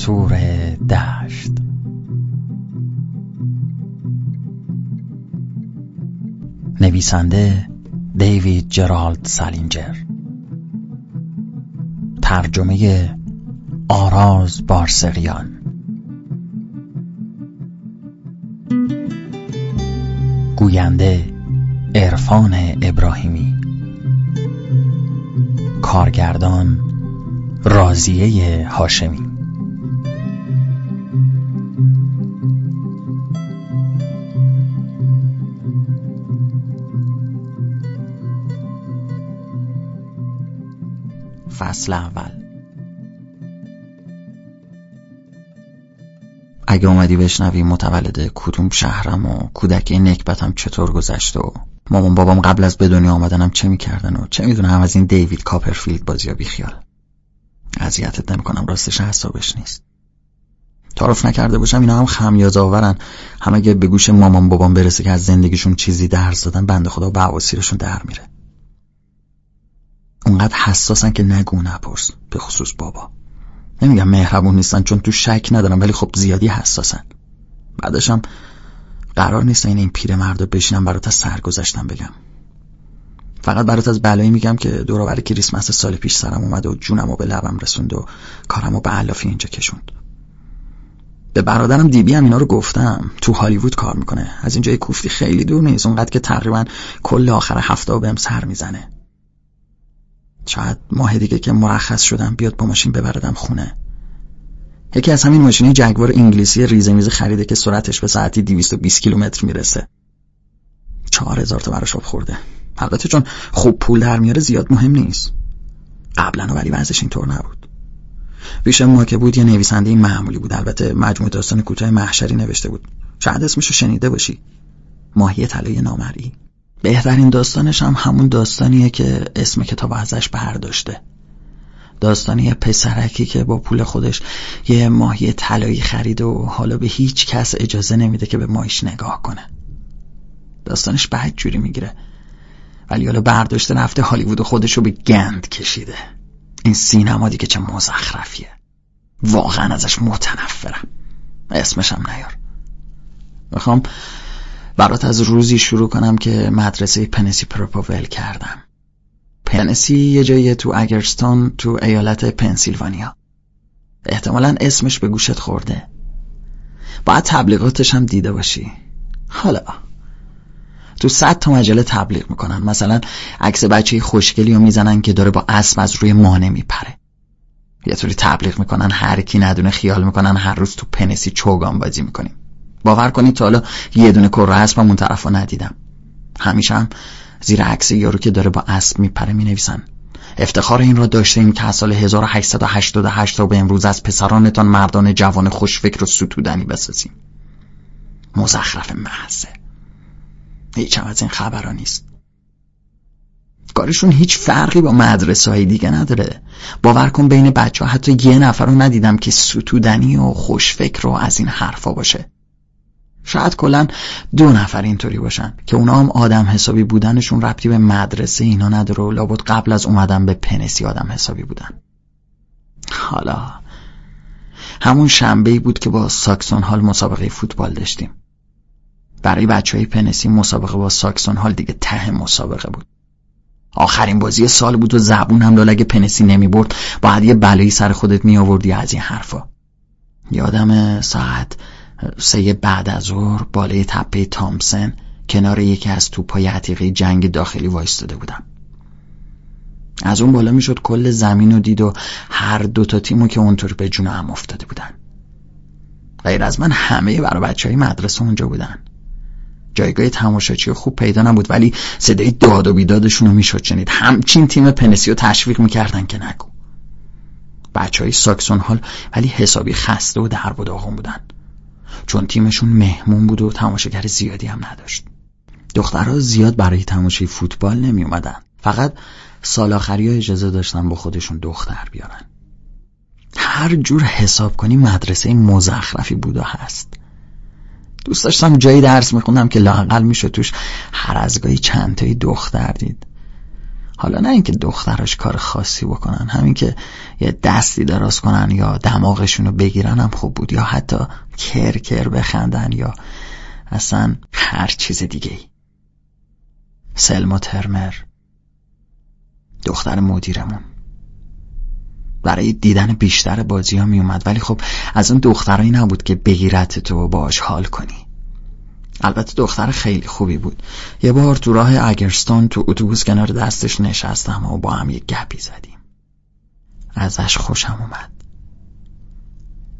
ناتور دشت. نویسنده دیوید جرالد سالینجر. ترجمه آراز بارسقیان گوینده عرفان ابراهیمی. کارگردان رازیه هاشمی. فصل اول. اگه اومدی بشنوی متولد کدوم شهرم و کودکی نکبتم چطور گذشت و مامان بابام قبل از به دنیا آمدنم چه می‌کردن و چه می‌دونم از این دیوید کاپرفیلد بازی بیخیال اذیتت نمی‌کنم راستش حسابش نیست. تعارف نکرده باشم اینا هم خمیاز آورن هم اگه به گوش مامان بابام برسه که از زندگیشون چیزی درس دادن بنده خدا بواسیرشون در میره. اونقدر حساسن که نگو نپرس. به خصوص بابا. نمیگم مهربون نیستن چون تو شک ندارم ولی خب زیادی حساسن. بعدشم قرار نیست این این پیرمردو بشینم برات از سرگذشتم بگم. فقط برات از بلایی میگم که دور کریسمس سال پیش سرم اومد و جونمو به لبم رسوند و کارمو به علافی اینجا کشوند. به برادرم دیبی هم اینا رو گفتم. تو هالیوود کار می‌کنه. از اینجای کوفتی خیلی دور نیست. اونقدر که تقریبا کل آخر هفته بهم سر می‌زنه. شاید ماه دیگه که مرخص شدم بیاد با ماشین ببردم خونه. یکی از همین ماشینی جگوار انگلیسی ریزه میز خریده که سرعتش به ساعتی 220 کیلومتر می‌رسه. چهار هزار تا براش خورده. البته چون خوب پول در میاره زیاد مهم نیست. قبلا ولی وضعش اینطور نبود. بیشتر ما که بود یه نویسنده این معمولی بود. البته مجموع داستان کوتاه محشری نوشته بود. شاید اسمشو شنیده باشی. ماهی طلای نامری بهترین داستانش هم همون داستانیه که اسم کتاب ازش برداشته. داستانی پسرکی که با پول خودش یه ماهی طلایی خرید و حالا به هیچ کس اجازه نمیده که به ماهیش نگاه کنه. داستانش بعد جوری می‌گیره. ولی حالا برداشته رفته هالیوود و خودش رو به گند کشیده. این سینما دیگه چه مزخرفیه. واقعا ازش متنفرم اسمشم نیار. می‌خوام برات از روزی شروع کنم که مدرسه پنسی پروپوول کردم. پنسی یه جایی تو اگرستون تو ایالت پنسیلوانیا. احتمالا اسمش به گوشت خورده. باید تبلیغاتش هم دیده باشی. حالا. تو صد تا مجله تبلیغ می‌کنن. مثلا عکس بچه خوشگلی رو می‌زنن که داره با اسب از روی مانه میپره. یه طوری تبلیغ می‌کنن. هر کی ندونه خیال می‌کنن. هر روز تو پنسی چوگان بازی می‌کنیم. باور کنید تا حالا یه دونه کره اسبم اون طرف ندیدم. همیشه هم زیر عکس یارو که داره با اسب میپره می‌نویسن. افتخار این را داشتیم که از سال 1888 تا به امروز از پسرانتان مردان جوان خوشفکر و ستودنی بسازیم. مزخرف محضه. هیچ هم از این خبرها نیست. کارشون هیچ فرقی با مدرسه های دیگه نداره. باور کن بین بچه ها حتی یه نفر رو ندیدم که ستودنی و خوشفکر رو از این حرفا باشه. شاید کلا دو نفر اینطوری باشن که اونا هم آدم حسابی بودنشون ربطی به مدرسه اینا نداره و لابد قبل از اومدن به پنسی آدم حسابی بودن. حالا همون شنبه بود که با ساکسون هال مسابقه فوتبال داشتیم. برای بچه های پنسی مسابقه با ساکسون هال دیگه ته مسابقه بود. آخرین بازی سال بود و زبون هم لالگ پنسی نمی برد. باید یه بلایی سر خودت می آوردی از این حرفا. یادم ساعت سه بعد از ظهر بالای تپه تامسن کنار یکی از توپای عتیقه جنگ داخلی وایستاده بودم. از اون بالا می‌شد کل زمین رو دید و هر دوتا تیمو که اونطور به جون هم افتاده بودن. غیر از من همه برای بچه های مدرسه اونجا بودن. جایگاه تماشاچی خوب پیدا نبود ولی صدای داد و بیدادشون رو می‌شد شنید. همچین تیم پنسی رو تشویق می‌کردن که نگو. بچه های ساکسون حال ولی حسابی خسته و درب و داغون بودن. چون تیمشون مهمون بود و تماشاگر زیادی هم نداشت. دخترها زیاد برای تماشای فوتبال نمی اومدن فقط سال آخری ها اجازه داشتن با خودشون دختر بیارن. هر جور حساب کنی مدرسه مزخرفی بود و هست. دوست داشتم جایی درس میخوندم که لاقل میشه توش هر از گاهی چند تایی دختر دید. حالا نه اینکه دختراش کار خاصی بکنن همین که یه دستی دراز کنن یا دماغشون رو بگیرن هم خوب بود یا حتی کرکر بخندن یا اصلا هر چیز دیگه ای سلما ترمر دختر مدیرمون. برای دیدن بیشتر بازی ها می اومد ولی خب از اون دخترایی نبود که بگیرت تو باش حال کنی. البته دختر خیلی خوبی بود. یه بار تو راه اگرستان تو اتوبوس کنار دستش نشستم و با هم یه گپی زدیم. ازش خوشم اومد.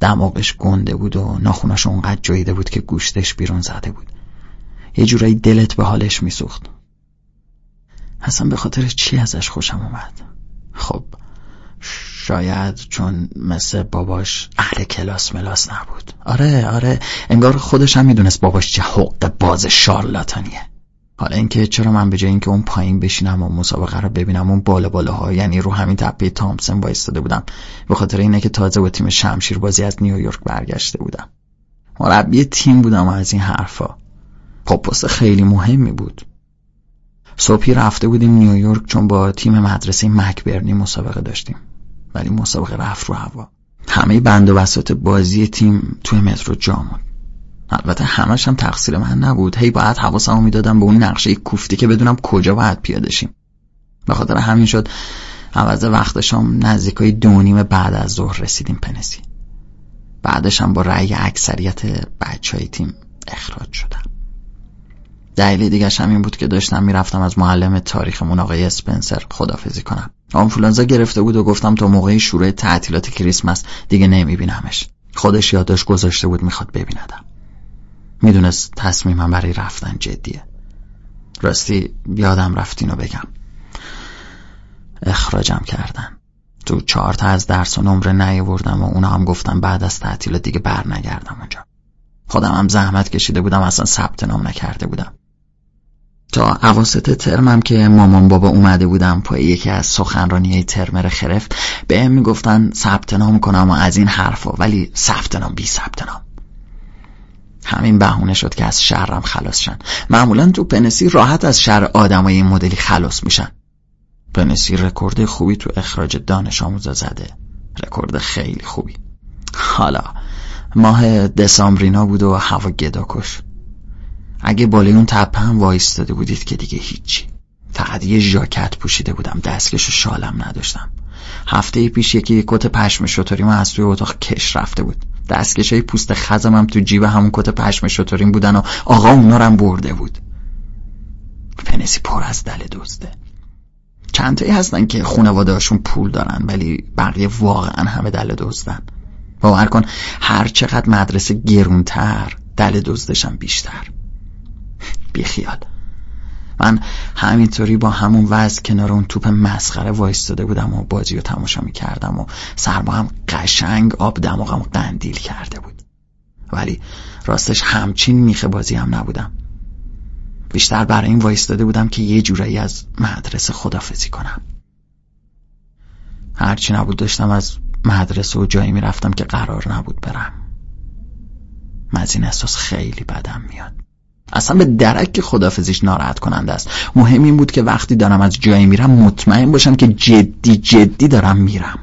دماغش گنده بود و ناخوناش اونقدر جاییده بود که گوشتش بیرون زده بود. یه جورایی دلت به حالش میسوخت. اصلا به خاطر چی ازش خوشم اومد؟ خب شاید چون مثل باباش اهل کلاس ملاس نبود. آره آره انگار خودش هم می‌دونست باباش چه حق باز شارلاتانیه. حالا اینکه چرا من به جای اینکه اون پایین بشینم و مسابقه رو ببینم اون بالا بالاها یعنی رو همین تپه تامسن وایستاده بودم. به خاطر اینه که تازه با تیم شمشیر بازی از نیویورک برگشته بودم. مربی تیم بودم از این حرفا. خب خیلی مهمی بود. صبحی رفته بودیم نیویورک چون با تیم مدرسه مکبرنی مسابقه داشتیم. ولی مسابقه رفت رو هوا. همه بند و وسط بازی تیم توی مترو جامون البته همش هم تقصیر من نبود. هی باید حواسمو می‌دادم به اون نقشه کوفتی که بدونم کجا باید پیاده شیم. به خاطر همین شد عوض وقتشم نزدیکای دو بعد از ظهر رسیدیم پنسی. بعدش هم با رأی اکثریت بچه های تیم اخراج شدم. دلیل دیگرش هم این بود که داشتم می‌رفتم از معلم تاریخمون آقای اسپنسر خدافزی کنم. آنفولانزا گرفته بود و گفتم تا موقع شروع تعطیلات کریسمس دیگه نمیبینمش. خودش یادداشت گذاشته بود می‌خواد ببیندم. می‌دونست تصمیمم برای رفتن جدیه. راستی یادم رفت اینو بگم. اخراجم کردن. تو چهار تا از درس و نمره نیاوردم و اونا هم گفتم بعد از تعطیلات دیگه بر نگردم اونجا. خودم هم زحمت کشیده بودم اصلا ثبت نام نکرده بودم. تا عواسط ترمم که مامان بابا اومده بودم پای یکی از سخنرانی های ترمر خرفت بهم می‌گفتن ثبت نام کنم و از این حرفا ولی ثبت نام بی ثبت نام. همین بهونه شد که از شرم خلاص شن. معمولا تو پنسی راحت از شر آدمای این مدلی خلاص میشن. پنسی رکورد خوبی تو اخراج دانش آموزا زده. رکورد خیلی خوبی. حالا ماه دسامبر اینا بود و هوا گداکش اگه بالای اون تپه هم وایستاده بودید که دیگه هیچی فقط یه ژاکت پوشیده بودم دستکش و شالم نداشتم. هفته پیش یکی کت پشم شطوریم از توی اتاق کش رفته بود. دستکش های پوست خزم هم تو جیب همون کت پشم شطوریم بودن و آقا اونا هم برده بود. فنسی پر از دل دزده. چند تایی هستن که خانواده پول دارن ولی بقیه واقعا همه دل دزدن. باور کن هر چقدر مدرسه گرونتر دل دزدشم بیشتر. بیخیال. من همینطوری با همون وضع کنار اون توپ مسخره وایستاده بودم و بازی رو تماشا می‌کردم و سرما هم قشنگ آب دماغم قندیل کرده بود. ولی راستش همچین میخه بازی هم نبودم. بیشتر برای این وایستاده بودم که یه جورایی از مدرسه خدافزی کنم. هرچی نبود داشتم از مدرسه و جایی می‌رفتم که قرار نبود برم. من از این احساس خیلی بدم میاد. اصلا به درک خدافزیش ناراحت کننده است. مهم این بود که وقتی دارم از جایی میرم مطمئن باشم که جدی جدی دارم میرم.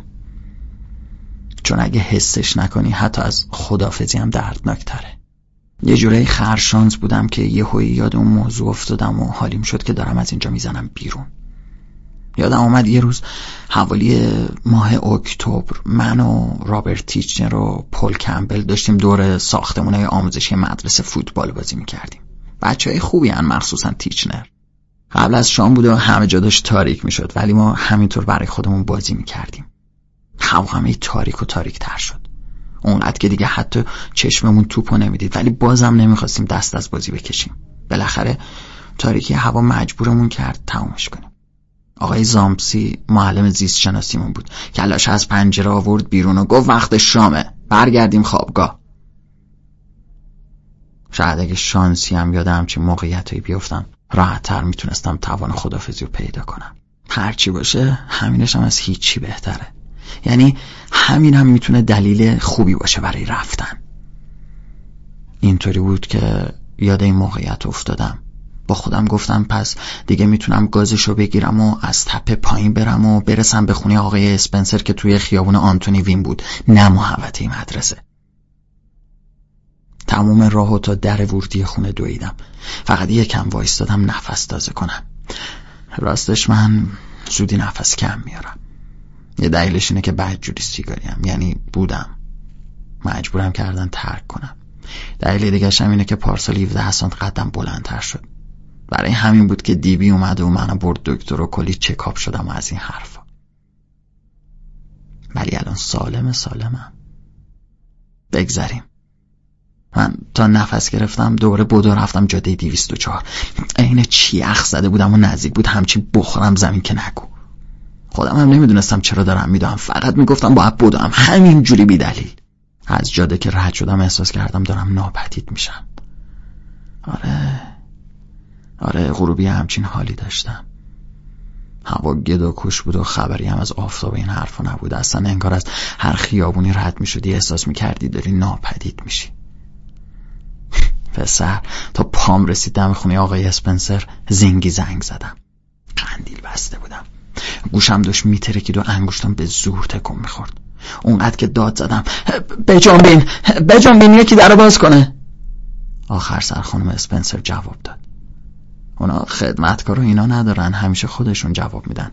چون اگه حسش نکنی حتی از خدافزی هم دردناکتره. یه جورایی خرشانز بودم که یه هوی یاد اون موضوع افتادم و حالیم شد که دارم از اینجا می‌زنم بیرون. یادم آمد یه روز حوالی ماه اکتبر من و رابرت تیچنر و پل کمبل داشتیم دور ساختمونه آموزشی مدرسه فوتبال بازی می‌کردیم. بچه های خوبی هن مخصوصا تیچنر. قبل از شام بود و همه جا داشت تاریک می‌شد ولی ما همینطور برای خودمون بازی می‌کردیم. هوا همه تاریک و تاریک تر شد. اونقدر که دیگه حتی چشممون توپو نمی‌دید ولی بازم نمی‌خواستیم دست از بازی بکشیم. بالاخره تاریکی هوا مجبورمون کرد تمومش کنیم. آقای زامپسی معلم زیست شناسیمون بود کلاش از پنجره آورد بیرون و گفت وقت شامه. برگردیم خوابگاه. شاید اگه شانسی هم یادم همچین موقعیت بیفتم. راحتتر می‌تونستم توان خدافزی رو پیدا کنم. هرچی باشه همینش هم از هیچی بهتره. یعنی همین هم می‌تونه دلیل خوبی باشه برای رفتن. اینطوری بود که یاد این موقعیت افتادم. با خودم گفتم پس دیگه می‌تونم گازشو بگیرم و از تپه پایین برم و برسم به خونه آقای اسپنسر که توی خیابون آنتونی وین بود. نه محوطه مدرسه. تموم راهو تا در ورودی خونه دویدم. فقط یکم وایستادم نفس تازه کنم. راستش من زودی نفس کم میارم. یه دلیلش اینه که بدجوری سیگاریم. یعنی بودم. مجبورم کردن ترک کنم. دلیل دیگرش هم اینه که پارسال 17 سانت قدم بلندتر شد. برای همین بود که دیبی اومده و منو برد دکتر و کلی چکاپ شدم و از این حرفا. ولی الان سالم سالمم. بگذریم. من تا نفس گرفتم دوباره بدو رفتم جاده دیویست و چهار. عین چیخ زده بودم و نزدیک بود همچین بخورم زمین که نگو. خودم هم نمی‌دونستم چرا دارم می‌دونم فقط می‌گفتم باید بدوم همین جوری بی دلیل. از جاده که رد شدم احساس کردم دارم ناپدید میشم. آره. آره غروبی همچین حالی داشتم. هوا گد و کش بود و خبری هم از آفتاب این حرفا نبود. اصلا انگار از هر خیابونی رد می‌شدی احساس می‌کردی داری ناپدید میشی. پسر تا پام رسید دم خونه آقای اسپنسر زنگی زنگ زدم. قندیل بسته بودم. گوشم داشت میترکید و انگشتم به زور تکون می‌خورد. اونقدر که داد زدم بجنبین بجنبین یکی در باز کنه. آخر سر خانم اسپنسر جواب داد. اونا خدمتکار و اینا ندارن همیشه خودشون جواب میدن.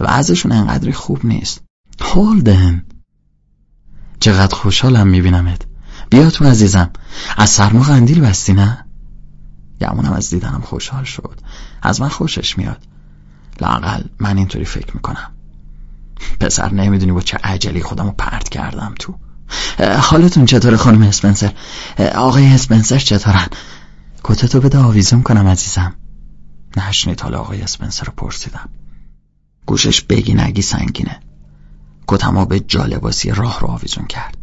وضعشون انقدری خوب نیست. هولدن. چقدر خوشحالم میبینمت. بیا تو عزیزم. از سرما قندیل بستی نه؟ گمونم از دیدنم خوشحال شد. از من خوشش میاد. لاقل من اینطوری فکر می‌کنم. پسر نمی‌دونی با چه عجلی خودم رو پرت کردم تو. حالتون چطور خانم اسپنسر؟ آقای اسپنسر چطورن؟ کتتو بده آویزون کنم عزیزم. نشنید حال آقای اسپنسر رو پرسیدم. گوشش بگی نگی سنگینه. کتمو به جالباسی راه رو آویزون کرد.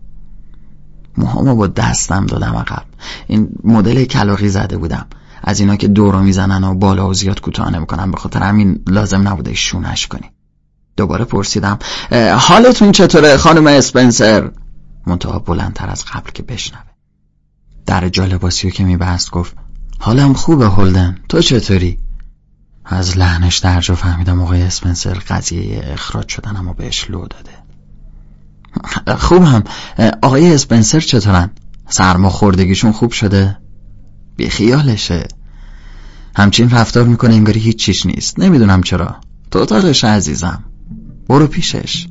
موهامو با دستم دادم عقب. این مدل کلاقی زده بودم. از اینا که دورو می‌زنن و بالا و زیاد کوتاه نمی‌کنن به خاطر همین لازم نبوده شونش کنی. دوباره پرسیدم حالتون چطوره خانم اسپنسر؟ منتها بلندتر از قبل که بشنوه. در جالباسی که میبست گفت حالم خوبه هولدن. تو چطوری؟ از لحنش درجا فهمیدم آقای اسپنسر قضیه اخراج شدنم و بهش لو داده. خوبم آقای اسپنسر چطورن؟ سرما خوردگیشون خوب شده؟ بی خیالشه همچین رفتار می‌کنه انگاری هیچ چیش نیست. نمی‌دونم چرا. تو عزیزم. برو پیشش.